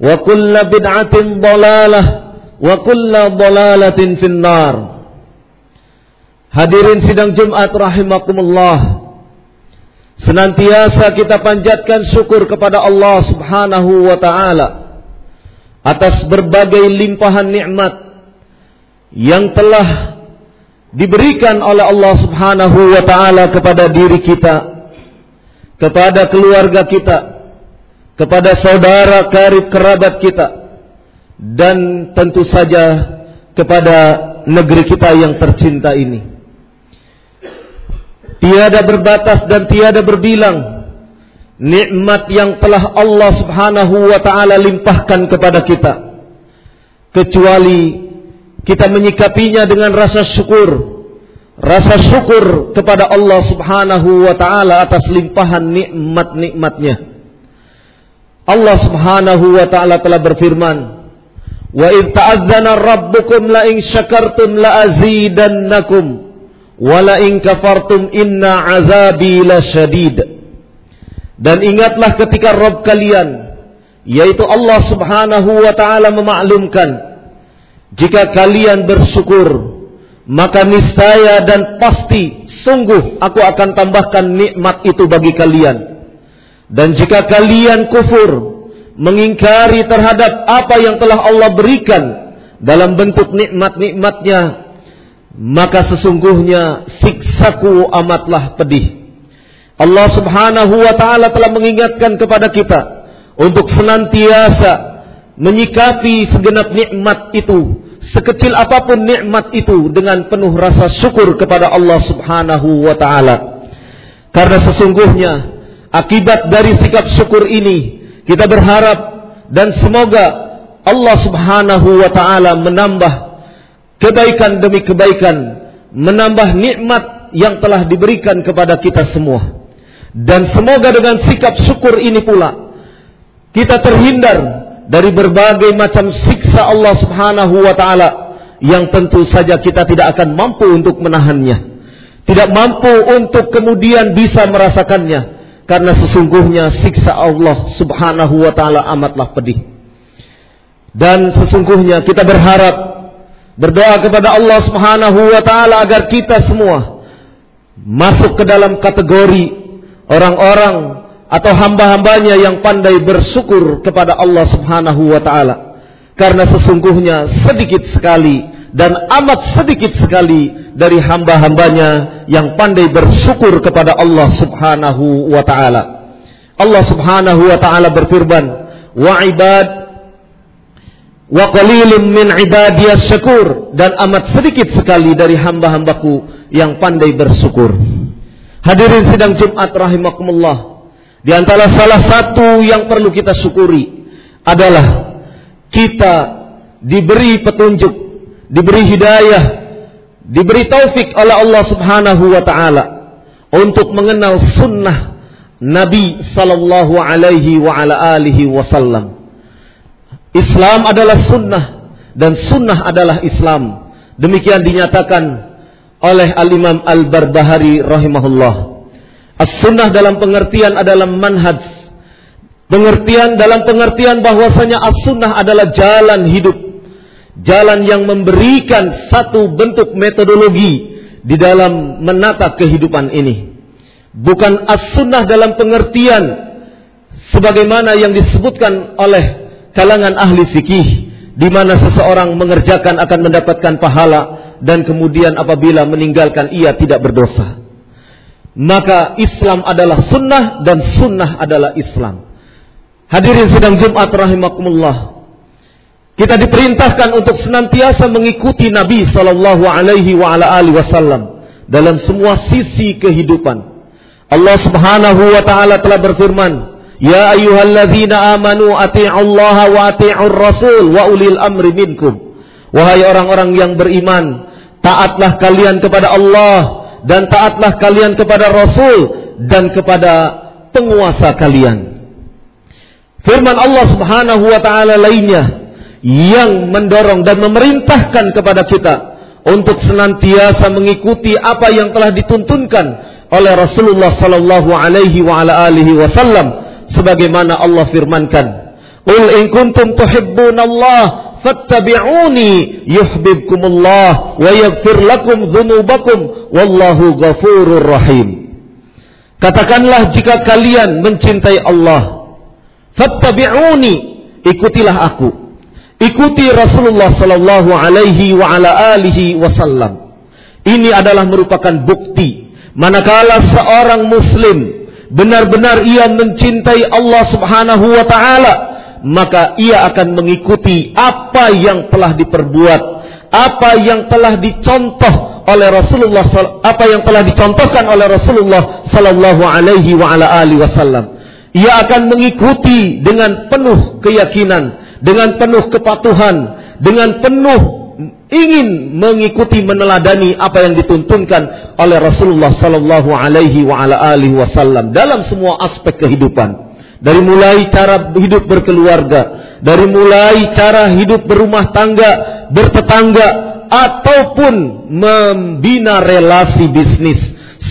wa kulla bid'atin dalalah. Wa kulla dalalatin finnar. Hadirin sidang Jumat rahimakumullah. Senantiasa kita panjatkan syukur kepada Allah subhanahu wa ta'ala Atas berbagai limpahan nikmat Yang telah diberikan oleh Allah subhanahu wa ta'ala kepada diri kita Kepada keluarga kita kepada saudara karib kerabat kita dan tentu saja kepada negeri kita yang tercinta ini. Tiada berbatas dan tiada berbilang nikmat yang telah Allah Subhanahu wa taala limpahkan kepada kita. Kecuali kita menyikapinya dengan rasa syukur. Rasa syukur kepada Allah Subhanahu wa taala atas limpahan nikmat-nikmatnya. Allah Subhanahu wa taala telah berfirman, "Wa id ta'adzana rabbukum la in syakartum la azidannakum wa la in kafartum inna 'adzabi lasyadid." Dan ingatlah ketika Rabb kalian yaitu Allah Subhanahu wa taala memaklumkan jika kalian bersyukur maka niscaya dan pasti sungguh aku akan tambahkan nikmat itu bagi kalian dan jika kalian kufur, mengingkari terhadap apa yang telah Allah berikan dalam bentuk nikmat-nikmatnya, maka sesungguhnya siksaku amatlah pedih. Allah subhanahu wa ta'ala telah mengingatkan kepada kita untuk senantiasa menyikapi segenap nikmat itu sekecil apa pun nikmat itu dengan penuh rasa syukur kepada Allah Subhanahu wa taala. Karena sesungguhnya Akibat dari sikap syukur ini, kita berharap dan semoga Allah Subhanahu wa taala menambah kebaikan demi kebaikan, menambah nikmat yang telah diberikan kepada kita semua. Dan semoga dengan sikap syukur ini pula kita terhindar dari berbagai macam siksa Allah Subhanahu wa taala yang tentu saja kita tidak akan mampu untuk menahannya. Tidak mampu untuk kemudian bisa merasakannya karena sesungguhnya siksa Allah Subhanahu wa taala amatlah pedih. Dan sesungguhnya kita berharap berdoa kepada Allah Subhanahu wa taala agar kita semua masuk ke dalam kategori orang-orang atau hamba-hambanya yang pandai bersyukur kepada Allah Subhanahu wa taala. Karena sesungguhnya sedikit sekali dan amat sedikit sekali dari hamba-hambanya yang pandai bersyukur kepada Allah subhanahu wa ta'ala. Allah subhanahu wa ta'ala berfirman, Wa ibad wa qalilun min ibadiyas syakur dan amat sedikit sekali dari hamba-hambaku yang pandai bersyukur. Hadirin sidang Jumat rahimakumullah. Di antara salah satu yang perlu kita syukuri adalah kita diberi petunjuk, diberi hidayah, diberi taufik oleh Allah Subhanahu wa taala untuk mengenal sunnah Nabi sallallahu alaihi wa ala alihi wasallam. Islam adalah sunnah dan sunnah adalah Islam. Demikian dinyatakan oleh Al-Imam Al-Barbahari rahimahullah. As-sunnah dalam pengertian adalah manhaj. Pengertian dalam pengertian bahwasanya as-sunnah adalah jalan hidup. Jalan yang memberikan satu bentuk metodologi di dalam menata kehidupan ini. Bukan as-sunnah dalam pengertian sebagaimana yang disebutkan oleh kalangan ahli fikih di mana seseorang mengerjakan akan mendapatkan pahala dan kemudian apabila meninggalkan ia tidak berdosa. Maka Islam adalah sunnah dan sunnah adalah Islam. Hadirin sedang Jumat rahimakumullah. Kita diperintahkan untuk senantiasa mengikuti Nabi sallallahu alaihi wasallam dalam semua sisi kehidupan. Allah Subhanahu wa taala telah berfirman, "Ya ayyuhalladzina amanu atti'ullaha wa atti'ur rasul wa ulil amri minkum." Wahai orang-orang yang beriman, taatlah kalian kepada Allah dan taatlah kalian kepada Rasul dan kepada penguasa kalian. Firman Allah Subhanahu wa taala lainnya yang mendorong dan memerintahkan kepada kita untuk senantiasa mengikuti apa yang telah dituntunkan oleh Rasulullah sallallahu alaihi wa ala alihi wasallam sebagaimana Allah firmankan, "Qul in kuntum tuhibbunallah fattabi'uni yuhibbukumullah wa yaghfir lakum dzunubakum wallahu ghafurur rahim. Katakanlah jika kalian mencintai Allah, fattabi'uni, ikutilah aku. Ikuti Rasulullah sallallahu alaihi wa ala alihi wasallam. Ini adalah merupakan bukti manakala seorang muslim benar-benar ia mencintai Allah Subhanahu wa taala maka ia akan mengikuti apa yang telah diperbuat, apa yang telah dicontoh oleh Rasulullah apa yang telah dicontohkan oleh Rasulullah sallallahu alaihi wa ala alihi wasallam. Ia akan mengikuti dengan penuh keyakinan, dengan penuh kepatuhan, dengan penuh ingin mengikuti meneladani apa yang dituntunkan oleh Rasulullah sallallahu alaihi wa ala alihi wasallam dalam semua aspek kehidupan. Dari mulai cara hidup berkeluarga, dari mulai cara hidup berumah tangga, bertetangga, ataupun membina relasi bisnis.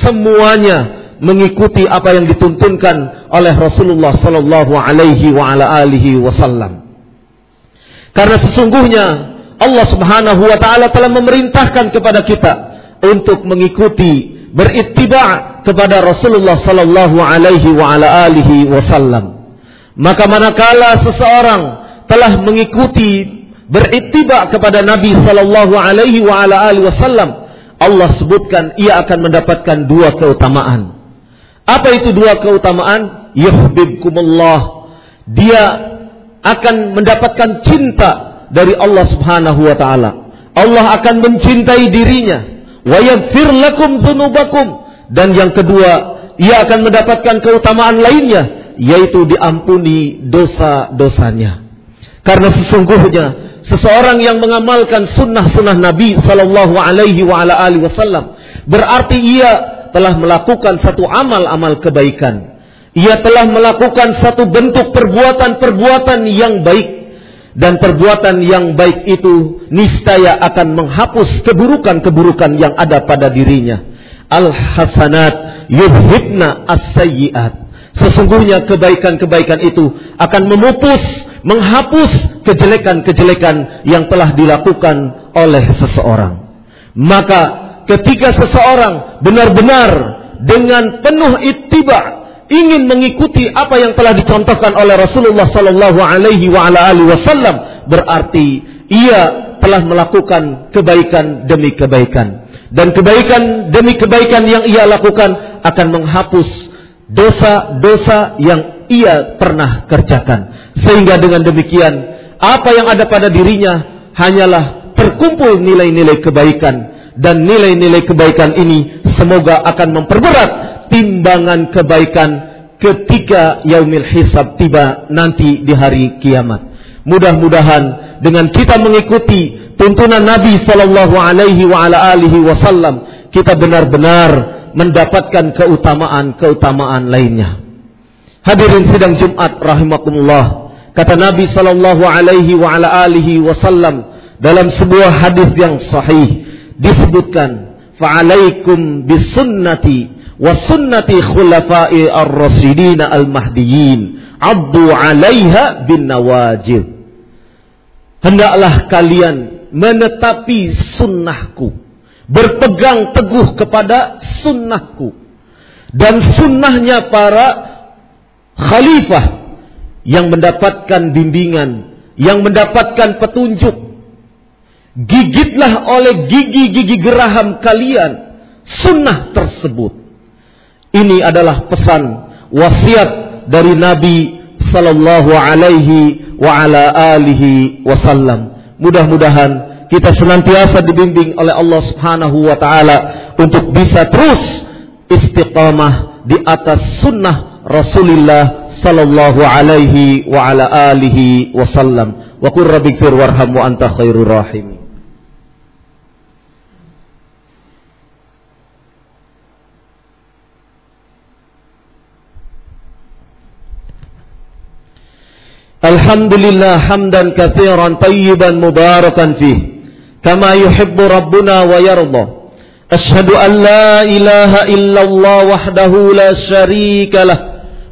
Semuanya mengikuti apa yang dituntunkan oleh Rasulullah sallallahu alaihi wa ala alihi wasallam. Karena sesungguhnya Allah Subhanahu wa taala telah memerintahkan kepada kita untuk mengikuti berittiba kepada Rasulullah sallallahu alaihi wa ala alihi wasallam. Maka manakala seseorang telah mengikuti berittiba kepada Nabi sallallahu alaihi wa ala alihi wasallam, Allah sebutkan ia akan mendapatkan dua keutamaan. Apa itu dua keutamaan? Yuhibbukumullah. Dia akan mendapatkan cinta dari Allah Subhanahu wa taala. Allah akan mencintai dirinya. Wa yaghfir lakum dzunubakum dan yang kedua ia akan mendapatkan keutamaan lainnya yaitu diampuni dosa-dosanya. Karena sesungguhnya seseorang yang mengamalkan sunnah-sunnah Nabi sallallahu alaihi wasallam berarti ia telah melakukan satu amal-amal kebaikan ia telah melakukan satu bentuk perbuatan-perbuatan yang baik dan perbuatan yang baik itu niscaya akan menghapus keburukan-keburukan yang ada pada dirinya. Al hasanat yubhibna as-sayyi'at. Sesungguhnya kebaikan-kebaikan itu akan memupus, menghapus kejelekan-kejelekan yang telah dilakukan oleh seseorang. Maka ketika seseorang benar-benar dengan penuh ittiba ingin mengikuti apa yang telah dicontohkan oleh Rasulullah sallallahu alaihi wasallam berarti ia telah melakukan kebaikan demi kebaikan. Dan kebaikan demi kebaikan yang ia lakukan akan menghapus dosa-dosa yang ia pernah kerjakan. Sehingga dengan demikian apa yang ada pada dirinya hanyalah terkumpul nilai-nilai kebaikan. Dan nilai-nilai kebaikan ini semoga akan memperberat timbangan kebaikan ketika yaumil hisab tiba nanti di hari kiamat. Mudah-mudahan dengan kita mengikuti tuntunan Nabi sallallahu alaihi wa ala alihi wasallam kita benar-benar mendapatkan keutamaan-keutamaan lainnya. Hadirin sidang Jumat rahimakumullah. Kata Nabi sallallahu alaihi wa ala alihi wasallam dalam sebuah hadis yang sahih disebutkan fa'alaikum bisunnati wa sunnati khulafai bin nawajib hendaklah kalian menetapi sunnahku. Berpegang teguh kepada sunnahku. Dan sunnahnya para khalifah yang mendapatkan bimbingan yang mendapatkan petunjuk. Gigitlah oleh gigi-gigi geraham kalian sunnah tersebut. Ini adalah pesan wasiat dari Nabi sallallahu alaihi wa ala alihi wasallam. Mudah-mudahan kita senantiasa dibimbing oleh Allah Subhanahu wa taala untuk bisa terus istiqamah di atas sunnah Rasulullah sallallahu alaihi wa ala alihi wasallam. Wa qur rabbighfir warham wa anta khairur rahim. الحمد لله حمدا كثيرا طيبا مباركا فيه كما يحب ربنا ويرضى. أشهد أن لا إله إلا الله وحده لا شريك له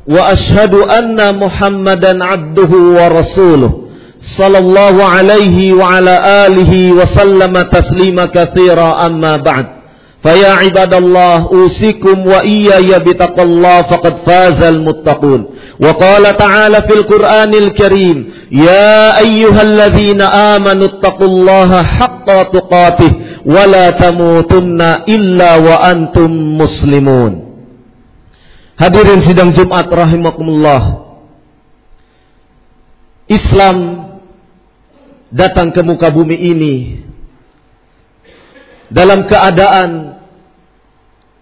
وأشهد أن محمدا عبده ورسوله صلى الله عليه وعلى آله وسلم تسليما كثيرا أما بعد. Faya عباد الله wa وإياي bitaqallah الله فقد فاز المتقون وقال تعالى في القرآن الكريم يا أيها الذين آمنوا اتقوا الله wa la ولا illa إلا وأنتم مسلمون. Hadirin sidang Jumat rahimakumullah. Islam datang ke muka bumi ini dalam keadaan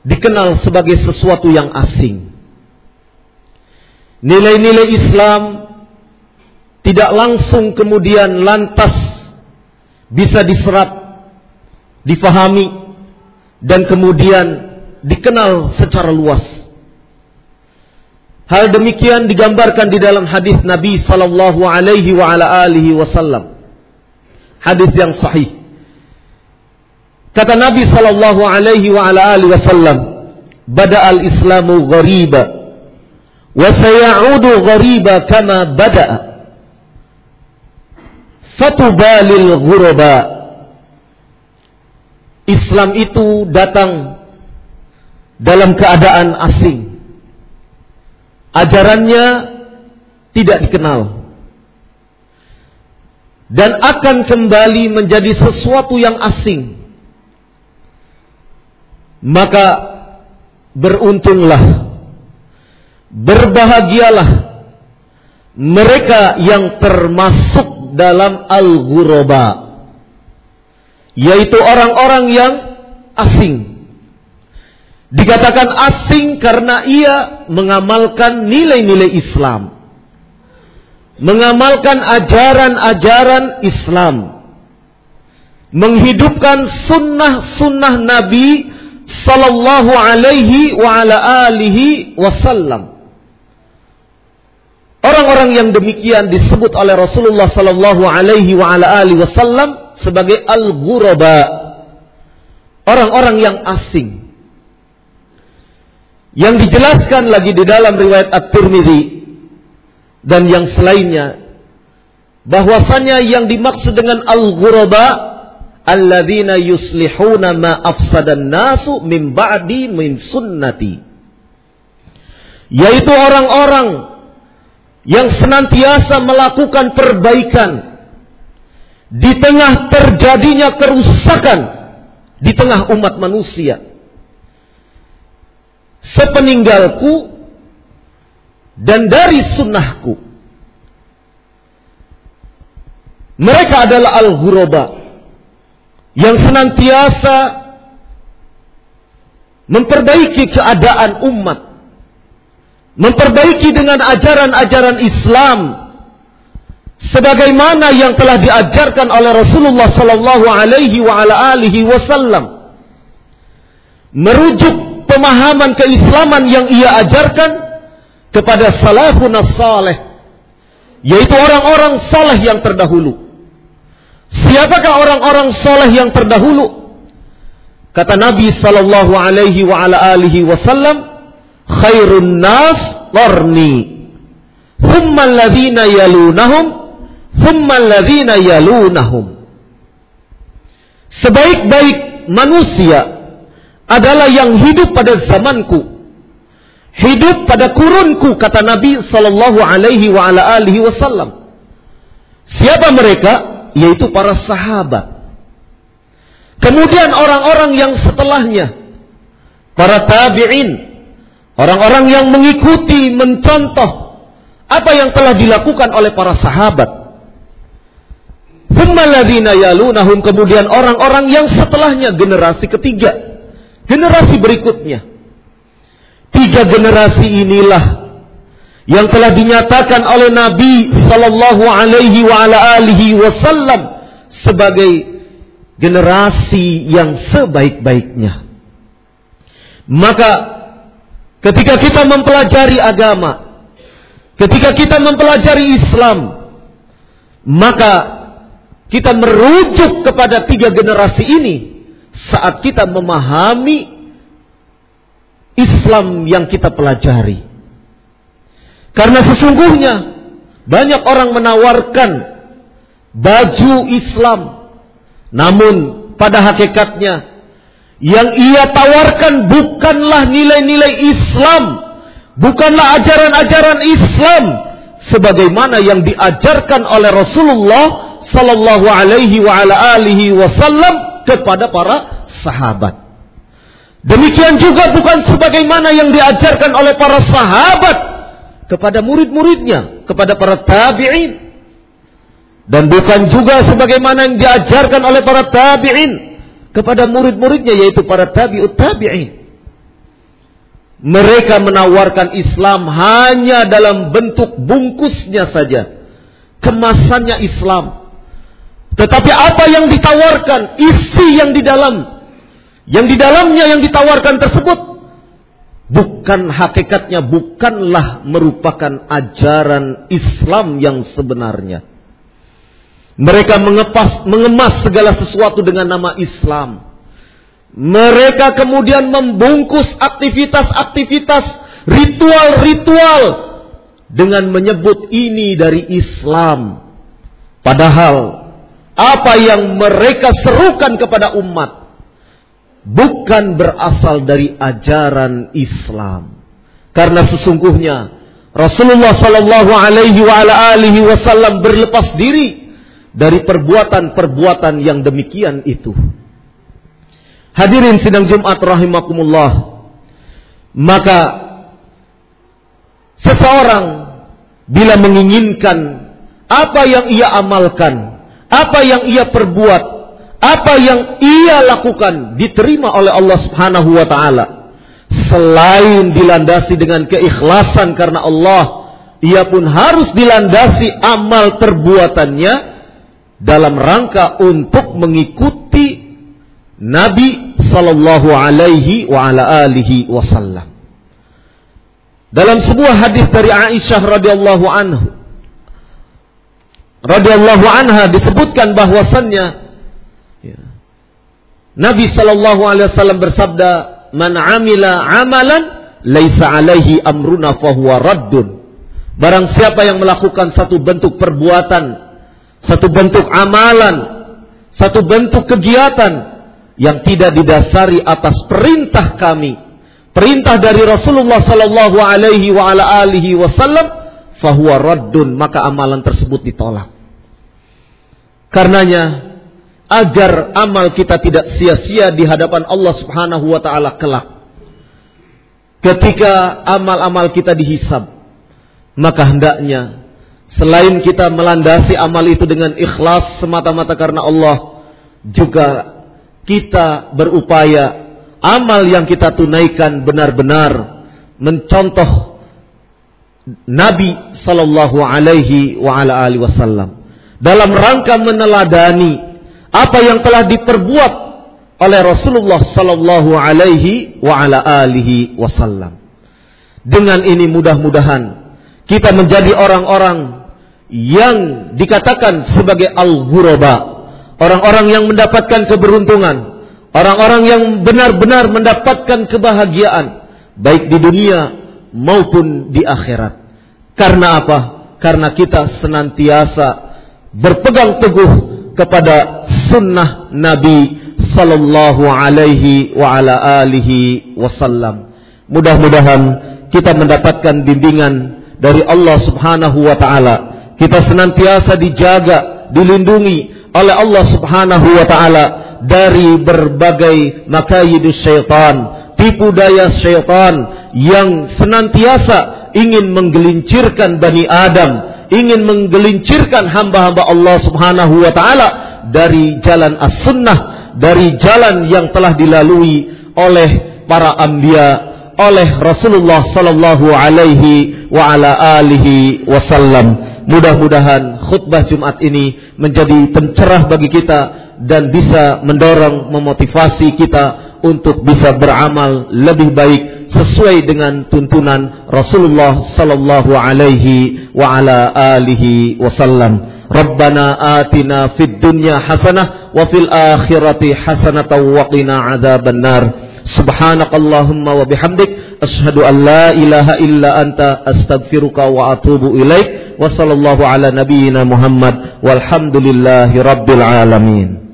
dikenal sebagai sesuatu yang asing. Nilai-nilai Islam tidak langsung kemudian lantas bisa diserap, difahami, dan kemudian dikenal secara luas. Hal demikian digambarkan di dalam hadis Nabi sallallahu alaihi wa ala alihi wasallam. Hadis yang sahih. Kata Nabi sallallahu alaihi wa ala alihi wasallam, "Bada al-Islamu ghariba wa sayaudu ghariba kama bada'a." Fatubalil ghuraba. Islam itu datang dalam keadaan asing. Ajarannya tidak dikenal. Dan akan kembali menjadi sesuatu yang asing maka beruntunglah, berbahagialah mereka yang termasuk dalam al-ghuraba, yaitu orang-orang yang asing. Dikatakan asing karena ia mengamalkan nilai-nilai Islam. Mengamalkan ajaran-ajaran Islam. Menghidupkan sunnah-sunnah Nabi sallallahu alaihi wa ala alihi wasallam. Orang-orang yang demikian disebut oleh Rasulullah sallallahu alaihi wa ala alihi wasallam sebagai al-ghuraba. Orang-orang yang asing. Yang dijelaskan lagi di dalam riwayat At-Tirmidzi dan yang selainnya bahwasanya yang dimaksud dengan al-ghuraba alladzina yuslihuna ma afsadan nasu min ba'di min sunnati. Yaitu orang-orang yang senantiasa melakukan perbaikan. Di tengah terjadinya kerusakan di tengah umat manusia. Sepeninggalku dan dari sunnahku. Mereka adalah al-ghuraba yang senantiasa memperbaiki keadaan umat, memperbaiki dengan ajaran-ajaran Islam sebagaimana yang telah diajarkan oleh Rasulullah sallallahu alaihi wa ala alihi wasallam. Merujuk pemahaman keislaman yang ia ajarkan kepada salafun saleh yaitu orang-orang saleh yang terdahulu siapakah orang-orang saleh yang terdahulu? Kata Nabi sallallahu alaihi wa ala alihi wasallam khairun nas qarni thumma alladhina yalunahum thumma alladhina yalunahum. Sebaik-baik manusia adalah yang hidup pada zamanku hidup pada kurunku kata Nabi sallallahu alaihi wa ala alihi wasallam. Siapa mereka yaitu para sahabat kemudian orang-orang yang setelahnya para tabi'in Orang-orang yang mengikuti, mencontoh apa yang telah dilakukan oleh para sahabat. yalunahum kemudian orang-orang yang setelahnya generasi ketiga, generasi berikutnya. Tiga generasi inilah yang telah dinyatakan oleh Nabi sallallahu alaihi wa ala alihi wasallam sebagai generasi yang sebaik-baiknya. Maka Ketika kita mempelajari agama, ketika kita mempelajari Islam, maka kita merujuk kepada tiga generasi ini saat kita memahami Islam yang kita pelajari. Karena sesungguhnya banyak orang menawarkan baju Islam, namun pada hakikatnya yang ia tawarkan bukanlah nilai-nilai Islam, bukanlah ajaran-ajaran Islam sebagaimana yang diajarkan oleh Rasulullah sallallahu alaihi wa ala alihi wasallam kepada para sahabat. Demikian juga bukan sebagaimana yang diajarkan oleh para sahabat kepada murid-muridnya, kepada para tabi'in. Dan bukan juga sebagaimana yang diajarkan oleh para tabi'in kepada murid-muridnya yaitu para tabi'ut tabi'in. Mereka menawarkan Islam hanya dalam bentuk bungkusnya saja. Kemasannya Islam. Tetapi apa yang ditawarkan, isi yang di dalam, yang di dalamnya yang ditawarkan tersebut bukan hakikatnya bukanlah merupakan ajaran Islam yang sebenarnya. Mereka mengepas, mengemas segala sesuatu dengan nama Islam. Mereka kemudian membungkus aktivitas-aktivitas ritual-ritual dengan menyebut ini dari Islam. Padahal apa yang mereka serukan kepada umat bukan berasal dari ajaran Islam. Karena sesungguhnya Rasulullah Shallallahu Alaihi Wasallam berlepas diri dari perbuatan-perbuatan yang demikian itu. Hadirin sidang Jumat rahimakumullah. Maka seseorang bila menginginkan apa yang ia amalkan, apa yang ia perbuat, apa yang ia lakukan diterima oleh Allah Subhanahu wa taala. Selain dilandasi dengan keikhlasan karena Allah, ia pun harus dilandasi amal perbuatannya dalam rangka untuk mengikuti Nabi sallallahu alaihi wa ala alihi wasallam. Dalam sebuah hadis dari Aisyah radhiyallahu anhu radhiyallahu anha disebutkan bahwasannya ya, Nabi sallallahu alaihi wasallam bersabda, "Man amila amalan laisa alaihi amruna fahuwa raddun." Barang siapa yang melakukan satu bentuk perbuatan satu bentuk amalan, satu bentuk kegiatan yang tidak didasari atas perintah kami, perintah dari Rasulullah sallallahu alaihi wa ala alihi wasallam, fahuwa raddun, maka amalan tersebut ditolak. Karenanya agar amal kita tidak sia-sia di hadapan Allah Subhanahu wa taala kelak. Ketika amal-amal kita dihisab, maka hendaknya Selain kita melandasi amal itu dengan ikhlas semata-mata karena Allah, juga kita berupaya amal yang kita tunaikan benar-benar mencontoh Nabi sallallahu alaihi wa ala alihi wasallam dalam rangka meneladani apa yang telah diperbuat oleh Rasulullah sallallahu alaihi wa ala alihi wasallam. Dengan ini mudah-mudahan kita menjadi orang-orang yang dikatakan sebagai al-ghuraba, orang-orang yang mendapatkan keberuntungan, orang-orang yang benar-benar mendapatkan kebahagiaan baik di dunia maupun di akhirat. Karena apa? Karena kita senantiasa berpegang teguh kepada sunnah Nabi sallallahu alaihi wa ala alihi wasallam. Mudah-mudahan kita mendapatkan bimbingan dari Allah Subhanahu wa taala. Kita senantiasa dijaga, dilindungi oleh Allah Subhanahu wa taala dari berbagai makayidus syaitan, tipu daya syaitan yang senantiasa ingin menggelincirkan Bani Adam, ingin menggelincirkan hamba-hamba Allah Subhanahu wa taala dari jalan as-sunnah, dari jalan yang telah dilalui oleh para anbiya, oleh Rasulullah sallallahu alaihi wa ala alihi wasallam. Mudah-mudahan khutbah Jumat ini menjadi pencerah bagi kita dan bisa mendorong memotivasi kita untuk bisa beramal lebih baik sesuai dengan tuntunan Rasulullah sallallahu alaihi wa ala alihi wasallam. Rabbana atina fid dunya hasanah wa fil akhirati hasanah wa qina adzabannar. Subhanakallahumma wa bihamdik asyhadu an la ilaha illa anta astaghfiruka wa atubu ilaik. Wa sallallahu ala nabiyyina Muhammad walhamdulillahi rabbil alamin.